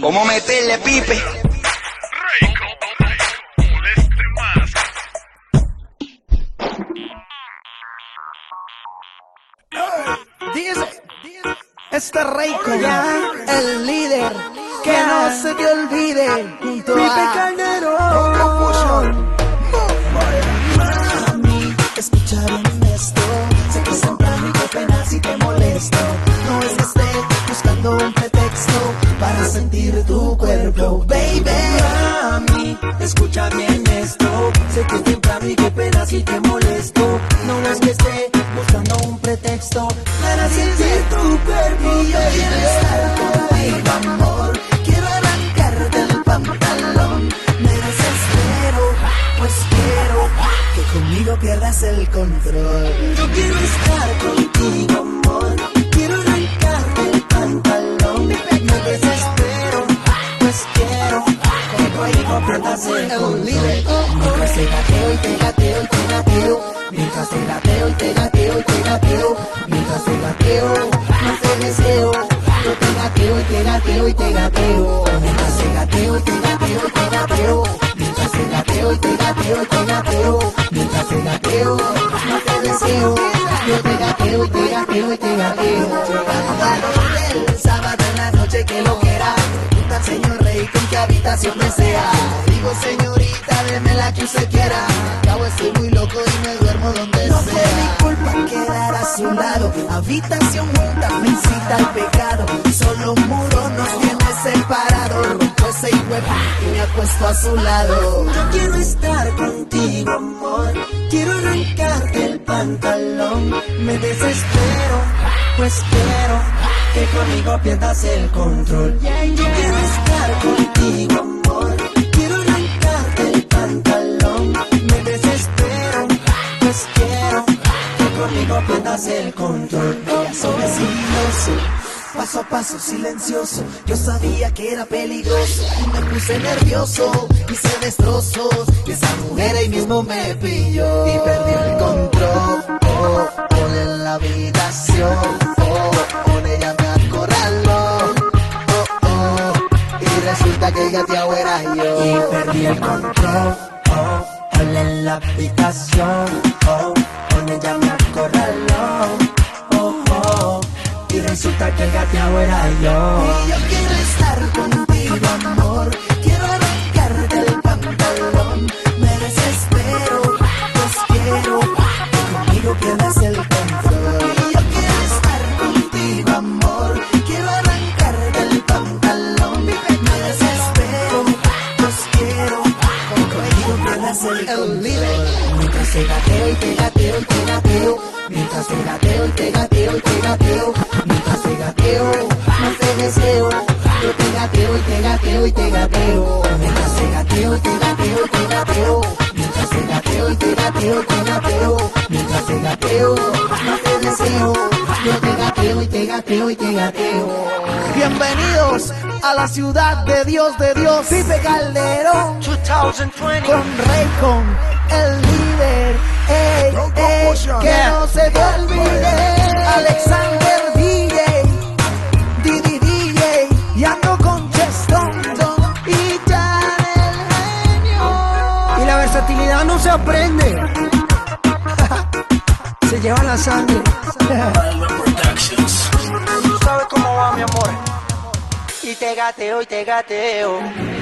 ¿Cómo meterle pipe? Este Reiko ya, el líder, que no se te olvide, junto Pipe a esto. Sé que es temprano y qué pena si te molesto. No es que esté buscando un pretexto para sentir tu cuerpo. Y yo estar contigo, amor. Quiero arrancarte el pantalón. Me desespero, pues quiero que conmigo pierdas el control. Yo quiero estar contigo, amor. Quiero arrancarte el pantalón. Me desespero, pierdas el control. Mientras te gateo y te gateo y te gateo. Mientras te gateo y te gateo y te gateo. Mientras te gateo, más te deseo. Yo te gateo y te gateo y te gateo. Mientras te gateo y te gateo y te gateo. Mientras te gateo y te gateo y te gateo. Mientras te gateo, más te deseo. Yo te gateo y te gateo y te gateo. Sábado en la noche que lo quiera. Señor rey con qué habitación desea. Digo señorita, deme la que usted quiera. Cabo estoy muy loco y me duermo donde no sea. No fue mi culpa quedar a su lado. Habitación junta me incita al pecado. Solo un muro nos tiene separados. Rompo ese huevo y me acuesto a su lado. Yo quiero estar contigo, amor. Quiero arrancarte el pantalón. Me desespero, pues que conmigo pierdas el control. Yo quiero estar contigo, amor. Quiero arrancarte el pantalón. Me desespero, pues quiero que conmigo pierdas el control. Paso a paso, silencioso. Yo sabía que era peligroso. Y me puse nervioso. Hice destrozos. Y esa mujer ahí mismo me pilló. Y perdió el control. Resulta que gateado era yo. Y perdí el control. Oh, oh, en la habitación. Oh, con ella me acorraló. Oh, oh. Y resulta que el gateado era yo. Y yo quiero estar contigo, amor. Control. Mientras te gateo y te gateo y te gateo. Mientras te gateo y te gateo y te gateo. Mientras te gateo, más te deseo. Yo te gateo y te gateo y te gateo. Mientras te gateo y te gateo y te gateo. Mientras te gateo y te gateo y te gateo. Mientras te gateo, más te deseo. Yo te gateo y te gateo y te gateo. Bienvenidos a la ciudad de Dios, de Dios, Pipe Calderón, 2020. con Raycon, el líder, ey, ey, que no se te olvide, Alexander DJ, Didi DJ, y ando con Cheston, y Jan el genio. Y la versatilidad no se aprende. se lleva la sangre. Tú sabes cómo va, mi amor. Y te gateo, y te gateo.